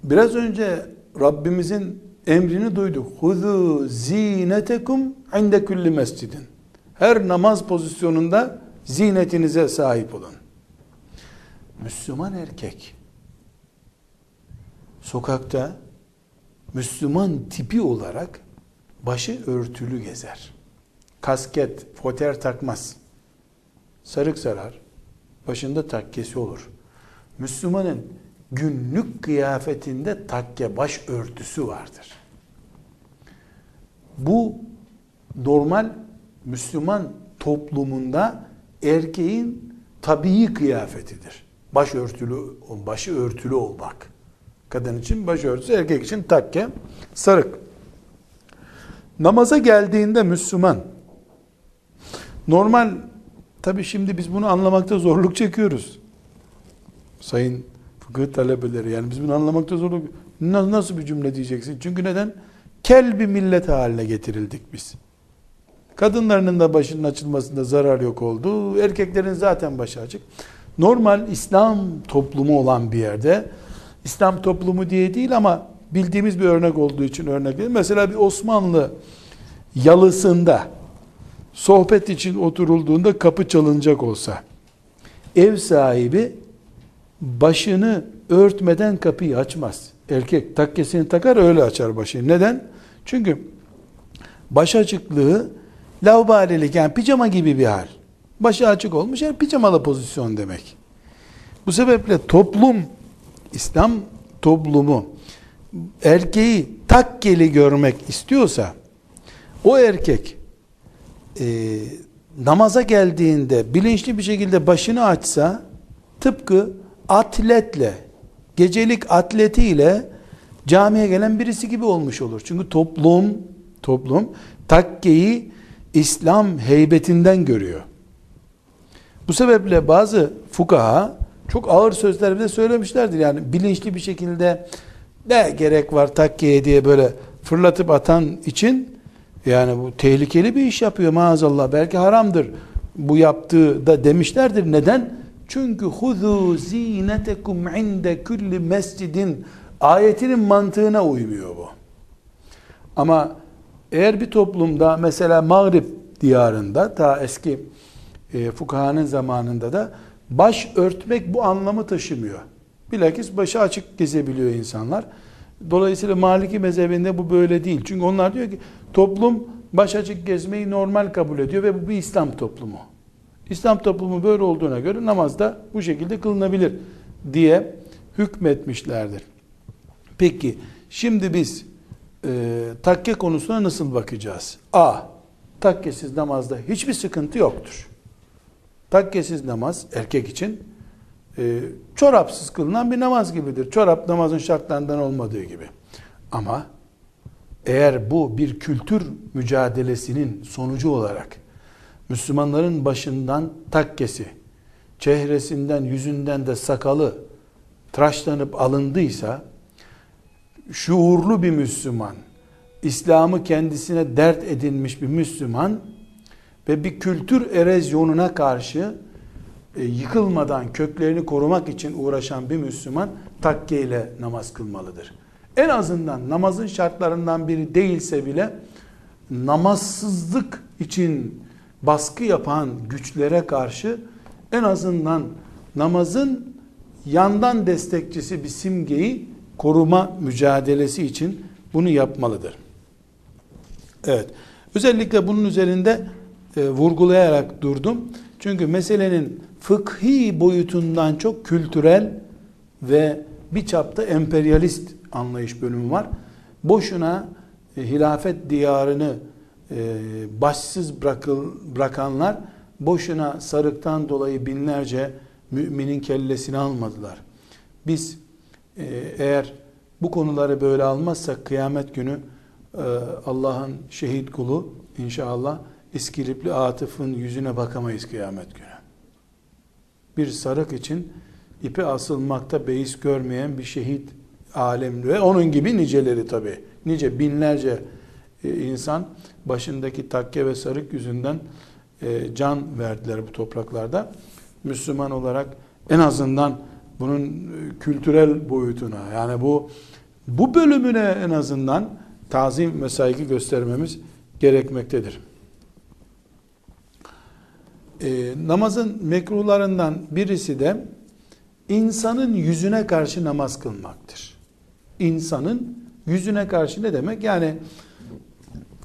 biraz önce Rabbimizin emrini duyduk. Huzu zinetekum inde kulli mescidin. Her namaz pozisyonunda zinetinize sahip olun. Müslüman erkek sokakta Müslüman tipi olarak başı örtülü gezer. Kasket, foter takmaz. Sarık sarar. Başında takkesi olur. Müslümanın günlük kıyafetinde takke baş örtüsü vardır. Bu normal Müslüman toplumunda erkeğin tabii kıyafetidir. Başörtülü, başı örtülü olmak. Kadın için başörtüsü, erkek için takke, sarık. Namaza geldiğinde Müslüman, normal, tabi şimdi biz bunu anlamakta zorluk çekiyoruz. Sayın fıkıh talebeleri, yani biz bunu anlamakta zorluk, nasıl bir cümle diyeceksin? Çünkü neden? Kel bir millet haline getirildik biz. Kadınlarının da başının açılmasında zarar yok oldu. Erkeklerin zaten başı açık. Normal İslam toplumu olan bir yerde, İslam toplumu diye değil ama bildiğimiz bir örnek olduğu için örnek değil. Mesela bir Osmanlı yalısında sohbet için oturulduğunda kapı çalınacak olsa ev sahibi başını örtmeden kapıyı açmaz. Erkek takkesini takar öyle açar başını. Neden? Çünkü baş açıklığı laubalilik yani pijama gibi bir hal. Başı açık olmuş yani pijamalı pozisyon demek. Bu sebeple toplum, İslam toplumu erkeği takkeli görmek istiyorsa o erkek e, namaza geldiğinde bilinçli bir şekilde başını açsa tıpkı atletle gecelik atletiyle camiye gelen birisi gibi olmuş olur. Çünkü toplum toplum takkeyi İslam heybetinden görüyor. Bu sebeple bazı fukaha çok ağır sözler bile söylemişlerdir. Yani bilinçli bir şekilde ne gerek var takkeye diye böyle fırlatıp atan için yani bu tehlikeli bir iş yapıyor maazallah. Belki haramdır bu yaptığı da demişlerdir. Neden? Çünkü huzu zinetekum inde kulli mescidin ayetinin mantığına uymuyor bu. Ama eğer bir toplumda mesela Mağrib diyarında ta eski e, fukahanın zamanında da baş örtmek bu anlamı taşımıyor. Bilakis başı açık gezebiliyor insanlar. Dolayısıyla Maliki mezhebinde bu böyle değil. Çünkü onlar diyor ki toplum baş açık gezmeyi normal kabul ediyor ve bu bir İslam toplumu. İslam toplumu böyle olduğuna göre namaz da bu şekilde kılınabilir diye hükmetmişlerdir. Peki şimdi biz e, takke konusuna nasıl bakacağız? A. Takkesiz namazda hiçbir sıkıntı yoktur. Takkesiz namaz erkek için e, çorapsız kılınan bir namaz gibidir. Çorap namazın şartlarından olmadığı gibi. Ama eğer bu bir kültür mücadelesinin sonucu olarak Müslümanların başından takkesi, çehresinden, yüzünden de sakalı tıraşlanıp alındıysa şuurlu bir Müslüman, İslam'ı kendisine dert edinmiş bir Müslüman ve bir kültür erozyonuna karşı e, yıkılmadan köklerini korumak için uğraşan bir Müslüman takke ile namaz kılmalıdır. En azından namazın şartlarından biri değilse bile namazsızlık için baskı yapan güçlere karşı en azından namazın yandan destekçisi bir simgeyi koruma mücadelesi için bunu yapmalıdır. Evet. Özellikle bunun üzerinde e, vurgulayarak durdum. Çünkü meselenin fıkhi boyutundan çok kültürel ve bir çapta emperyalist anlayış bölümü var. Boşuna e, hilafet diyarını e, başsız bırakıl, bırakanlar boşuna sarıktan dolayı binlerce müminin kellesini almadılar. Biz e, eğer bu konuları böyle almazsak kıyamet günü e, Allah'ın şehit kulu inşallah İskilipli Atıf'ın yüzüne bakamayız kıyamet günü. Bir sarık için ipi asılmakta beis görmeyen bir şehit alemli ve onun gibi niceleri tabi. Nice binlerce e, insan başındaki takke ve sarık yüzünden e, can verdiler bu topraklarda. Müslüman olarak en azından bunun e, kültürel boyutuna yani bu bu bölümüne en azından tazim ve saygı göstermemiz gerekmektedir. E, namazın mekruhlarından birisi de insanın yüzüne karşı namaz kılmaktır. İnsanın yüzüne karşı ne demek? Yani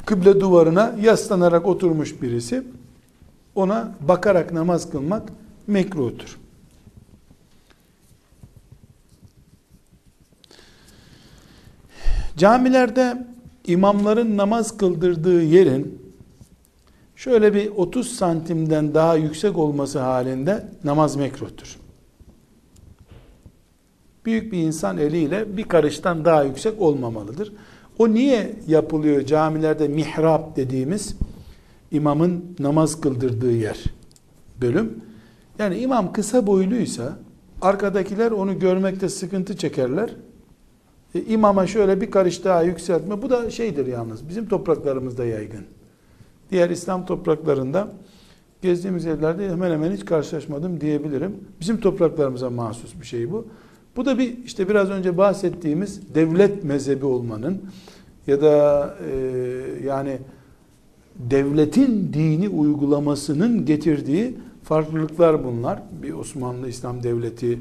kıble duvarına yaslanarak oturmuş birisi ona bakarak namaz kılmak mekruhtur. Camilerde imamların namaz kıldırdığı yerin şöyle bir 30 santimden daha yüksek olması halinde namaz mekruhtur. Büyük bir insan eliyle bir karıştan daha yüksek olmamalıdır. O niye yapılıyor camilerde mihrap dediğimiz imamın namaz kıldırdığı yer bölüm. Yani imam kısa boyluysa arkadakiler onu görmekte sıkıntı çekerler. E, imama şöyle bir karış daha yükseltme. Bu da şeydir yalnız. Bizim topraklarımızda yaygın. Diğer İslam topraklarında gezdiğimiz yerlerde hemen hemen hiç karşılaşmadım diyebilirim. Bizim topraklarımıza mahsus bir şey bu. Bu da bir işte biraz önce bahsettiğimiz devlet mezhebi olmanın ya da e, yani devletin dini uygulamasının getirdiği farklılıklar bunlar. Bir Osmanlı İslam devleti,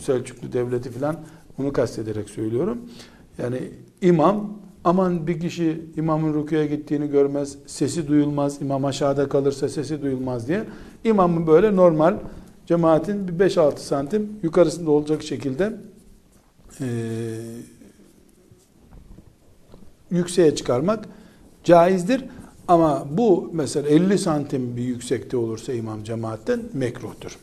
Selçuklu devleti filan onu kastederek söylüyorum. Yani imam aman bir kişi imamın rüküye gittiğini görmez, sesi duyulmaz, imam aşağıda kalırsa sesi duyulmaz diye imamın böyle normal cemaatin bir 5-6 santim yukarısında olacak şekilde e, yükseğe çıkarmak caizdir. Ama bu mesela 50 santim bir yüksekte olursa imam cemaatten mekruhtur.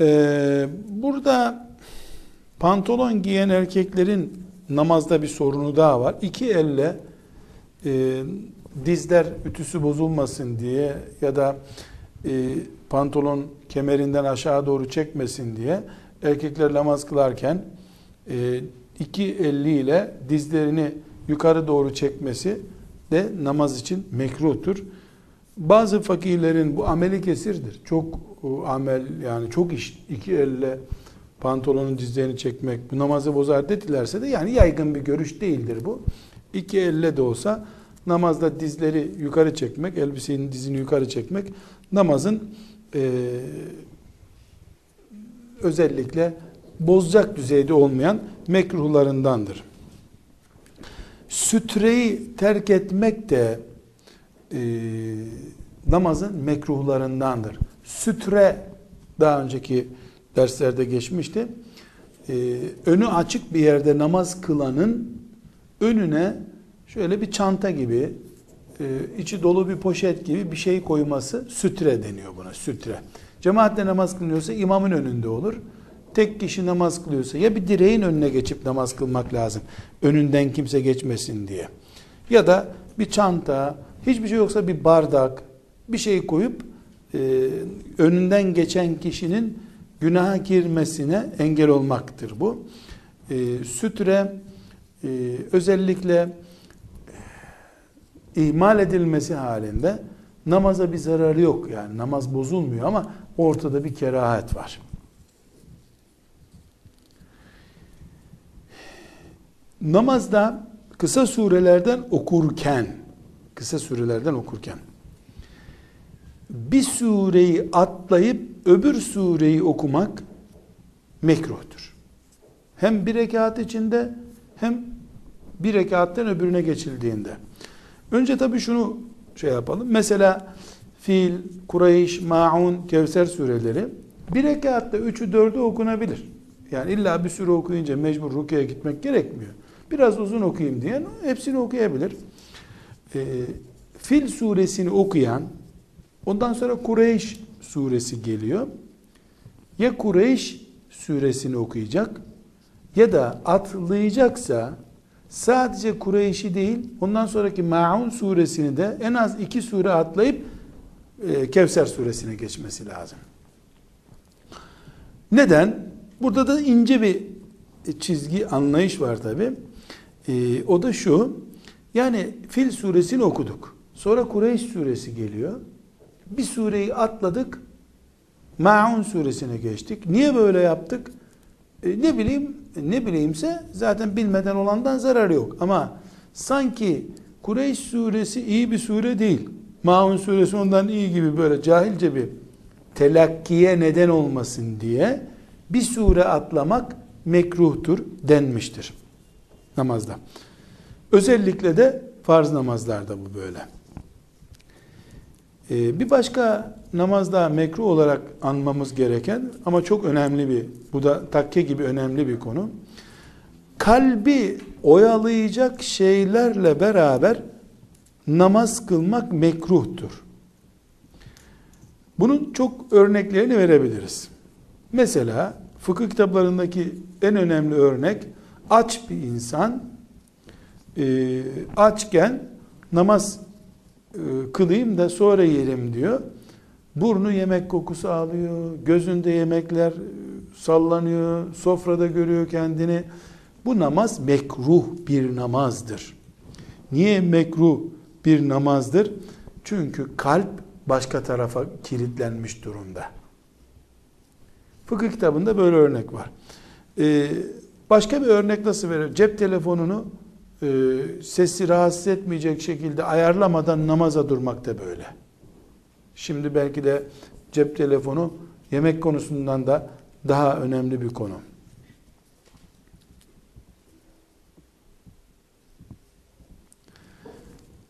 Ee, burada pantolon giyen erkeklerin namazda bir sorunu daha var. İki elle e, dizler ütüsü bozulmasın diye ya da e, pantolon kemerinden aşağı doğru çekmesin diye erkekler namaz kılarken e, iki eliyle dizlerini yukarı doğru çekmesi de namaz için mekruhtur. Bazı fakirlerin bu ameli kesirdir. Çok amel yani çok iş iki elle pantolonun dizlerini çekmek bu namazı bozar dedilerse de yani yaygın bir görüş değildir bu. İki elle de olsa namazda dizleri yukarı çekmek, elbisenin dizini yukarı çekmek namazın e, özellikle bozacak düzeyde olmayan mekruhlarındandır. Sütreyi terk etmek de e, namazın mekruhlarındandır. Sütre daha önceki derslerde geçmişti. E, önü açık bir yerde namaz kılanın önüne şöyle bir çanta gibi, e, içi dolu bir poşet gibi bir şey koyması sütre deniyor buna, sütre. Cemaatle namaz kılınıyorsa imamın önünde olur tek kişi namaz kılıyorsa ya bir direğin önüne geçip namaz kılmak lazım. Önünden kimse geçmesin diye. Ya da bir çanta, hiçbir şey yoksa bir bardak, bir şey koyup e, önünden geçen kişinin günaha girmesine engel olmaktır bu. E, sütre e, özellikle e, ihmal edilmesi halinde namaza bir zararı yok yani namaz bozulmuyor ama ortada bir kerahat var. namazda kısa surelerden okurken kısa surelerden okurken bir sureyi atlayıp öbür sureyi okumak mekruhtur. Hem bir rekat içinde hem bir rekattan öbürüne geçildiğinde. Önce tabi şunu şey yapalım. Mesela Fil, Kureyş, Maun, Kevser sureleri bir rekatta üçü dördü okunabilir. Yani illa bir sure okuyunca mecbur rukiye gitmek gerekmiyor. Biraz uzun okuyayım diyen hepsini okuyabilir. Ee, Fil suresini okuyan ondan sonra Kureyş suresi geliyor. Ya Kureyş suresini okuyacak ya da atlayacaksa sadece Kureyş'i değil ondan sonraki Maun suresini de en az iki sure atlayıp e, Kevser suresine geçmesi lazım. Neden? Burada da ince bir çizgi anlayış var tabi. E, o da şu. Yani Fil suresini okuduk. Sonra Kureyş suresi geliyor. Bir sureyi atladık. Maun suresine geçtik. Niye böyle yaptık? E, ne bileyim, ne bileyimse zaten bilmeden olandan zararı yok. Ama sanki Kureyş suresi iyi bir sure değil. Maun suresi ondan iyi gibi böyle cahilce bir telakkiye neden olmasın diye bir sure atlamak mekruhtur denmiştir namazda. Özellikle de farz namazlarda bu böyle. Ee, bir başka namazda mekruh olarak anmamız gereken ama çok önemli bir, bu da takke gibi önemli bir konu. Kalbi oyalayacak şeylerle beraber namaz kılmak mekruhtur. Bunun çok örneklerini verebiliriz. Mesela fıkıh kitaplarındaki en önemli örnek aç bir insan e, açken namaz kılayım da sonra yerim diyor. Burnu yemek kokusu alıyor, gözünde yemekler e, sallanıyor, sofrada görüyor kendini. Bu namaz mekruh bir namazdır. Niye mekruh bir namazdır? Çünkü kalp başka tarafa kilitlenmiş durumda. Fıkıh kitabında böyle örnek var. Ee, başka bir örnek nasıl verir? Cep telefonunu e, sesi rahatsız etmeyecek şekilde ayarlamadan namaza durmak da böyle. Şimdi belki de cep telefonu yemek konusundan da daha önemli bir konu.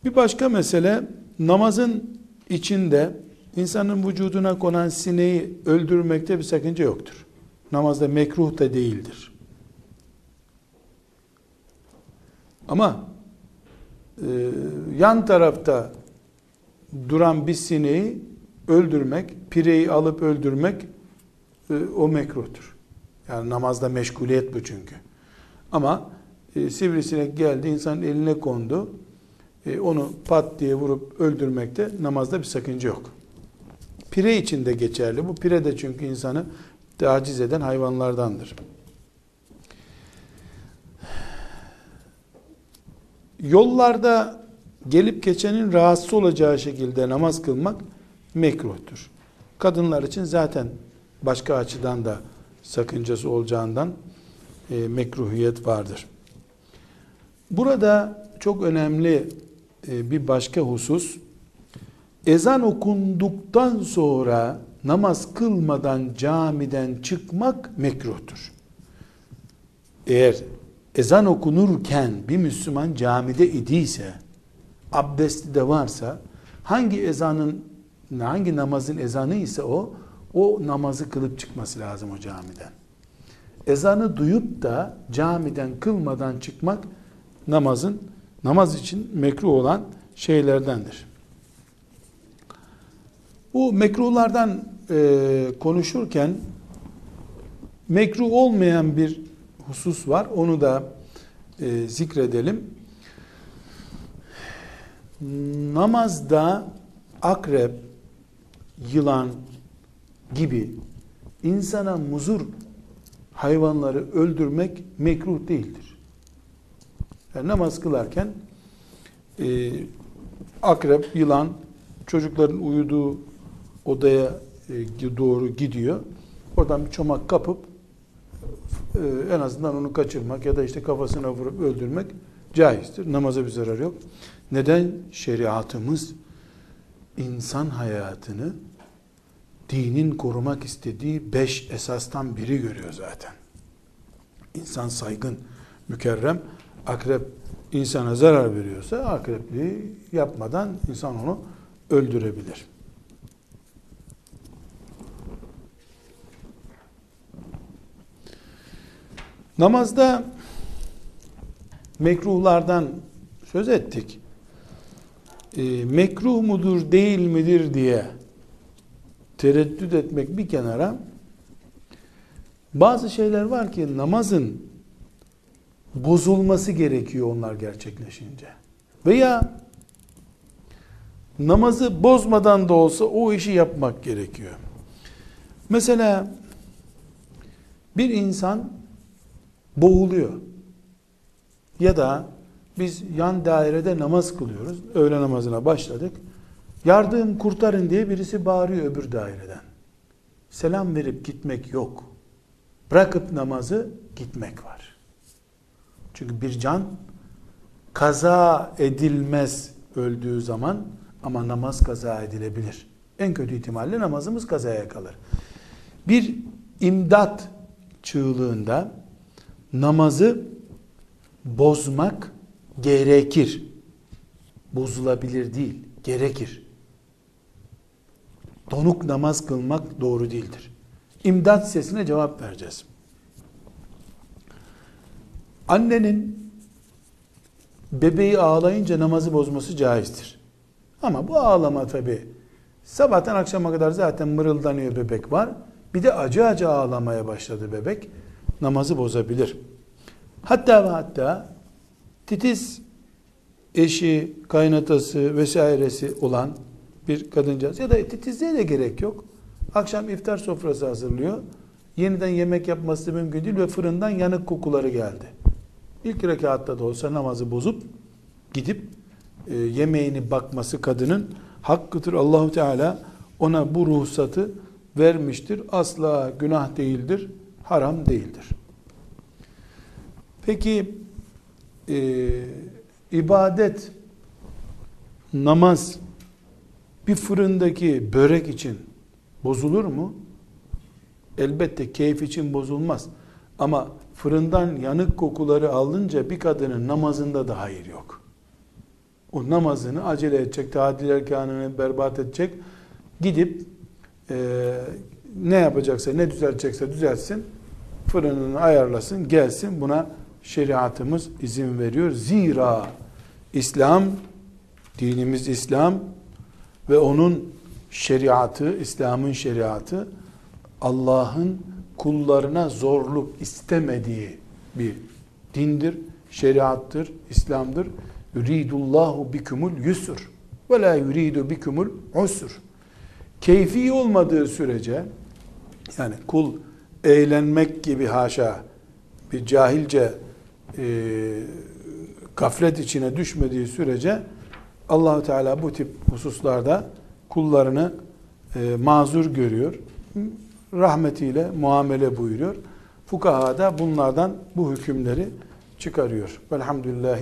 Bir başka mesele namazın içinde insanın vücuduna konan sineği öldürmekte bir sakınca yoktur. Namazda mekruh da değildir. Ama e, yan tarafta duran bir sineği öldürmek, pireyi alıp öldürmek e, o mekruhtur. Yani namazda meşguliyet bu çünkü. Ama e, sivrisinek geldi, insanın eline kondu. E, onu pat diye vurup öldürmekte namazda bir sakınca yok. Pire için de geçerli. Bu pire de çünkü insanı taciz eden hayvanlardandır. Yollarda gelip geçenin rahatsız olacağı şekilde namaz kılmak mekruhtur. Kadınlar için zaten başka açıdan da sakıncası olacağından e, mekruhiyet vardır. Burada çok önemli e, bir başka husus ezan okunduktan sonra namaz kılmadan camiden çıkmak mekruhtur. Eğer ezan okunurken bir Müslüman camide idiyse, abdesti de varsa, hangi ezanın, hangi namazın ezanı ise o, o namazı kılıp çıkması lazım o camiden. Ezanı duyup da camiden kılmadan çıkmak namazın namaz için mekruh olan şeylerdendir. Bu mekruhlardan e, konuşurken mekruh olmayan bir husus var. Onu da e, zikredelim. Namazda akrep, yılan gibi insana muzur hayvanları öldürmek mekruh değildir. Yani namaz kılarken e, akrep, yılan çocukların uyuduğu odaya e, doğru gidiyor. Oradan bir çomak kapıp en azından onu kaçırmak ya da işte kafasına vurup öldürmek caizdir. Namaza bir zarar yok. Neden? Şeriatımız insan hayatını dinin korumak istediği beş esastan biri görüyor zaten. İnsan saygın, mükerrem, akrep insana zarar veriyorsa akrepliği yapmadan insan onu öldürebilir. Namazda mekruhlardan söz ettik. E, mekruh mudur değil midir diye tereddüt etmek bir kenara bazı şeyler var ki namazın bozulması gerekiyor onlar gerçekleşince. Veya namazı bozmadan da olsa o işi yapmak gerekiyor. Mesela bir insan boğuluyor. Ya da biz yan dairede namaz kılıyoruz. Öğle namazına başladık. Yardım kurtarın diye birisi bağırıyor öbür daireden. Selam verip gitmek yok. Bırakıp namazı gitmek var. Çünkü bir can kaza edilmez öldüğü zaman ama namaz kaza edilebilir. En kötü ihtimalle namazımız kazaya kalır. Bir imdat çığlığında namazı bozmak gerekir. Bozulabilir değil, gerekir. Donuk namaz kılmak doğru değildir. İmdat sesine cevap vereceğiz. Annenin bebeği ağlayınca namazı bozması caizdir. Ama bu ağlama tabi sabahtan akşama kadar zaten mırıldanıyor bebek var. Bir de acı acı ağlamaya başladı bebek. Namazı bozabilir. Hatta ve hatta titiz eşi, kaynatası vesairesi olan bir kadıncağız ya da titizliğe de gerek yok. Akşam iftar sofrası hazırlıyor. Yeniden yemek yapması mümkün değil ve fırından yanık kokuları geldi. İlk rekatta da olsa namazı bozup gidip e, yemeğini bakması kadının hakkıdır. Allahu Teala ona bu ruhsatı vermiştir. Asla günah değildir, haram değildir. Peki e, ibadet, namaz bir fırındaki börek için bozulur mu? Elbette keyif için bozulmaz. Ama fırından yanık kokuları alınca bir kadının namazında da hayır yok. O namazını acele edecek, tadil erkanını berbat edecek. Gidip e, ne yapacaksa, ne düzeltecekse düzeltsin. Fırınını ayarlasın, gelsin. Buna şeriatımız izin veriyor. Zira İslam, dinimiz İslam ve onun şeriatı, İslam'ın şeriatı Allah'ın kullarına zorluk istemediği bir dindir, şeriattır, İslam'dır. Yuridullahu bikumul yusur ve la yuridu bikumul usur. Keyfi olmadığı sürece yani kul eğlenmek gibi haşa bir cahilce e, gaflet içine düşmediği sürece Allahu Teala bu tip hususlarda kullarını e, mazur görüyor. Rahmetiyle muamele buyuruyor. Fukaha da bunlardan bu hükümleri çıkarıyor. Velhamdülillahi